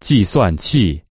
计算器。